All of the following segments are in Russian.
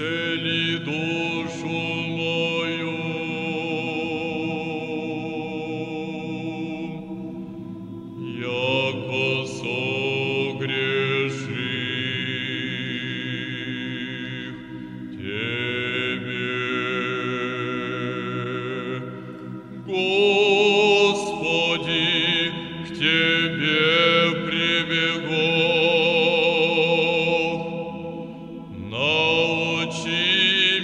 цели душу.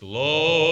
Slow.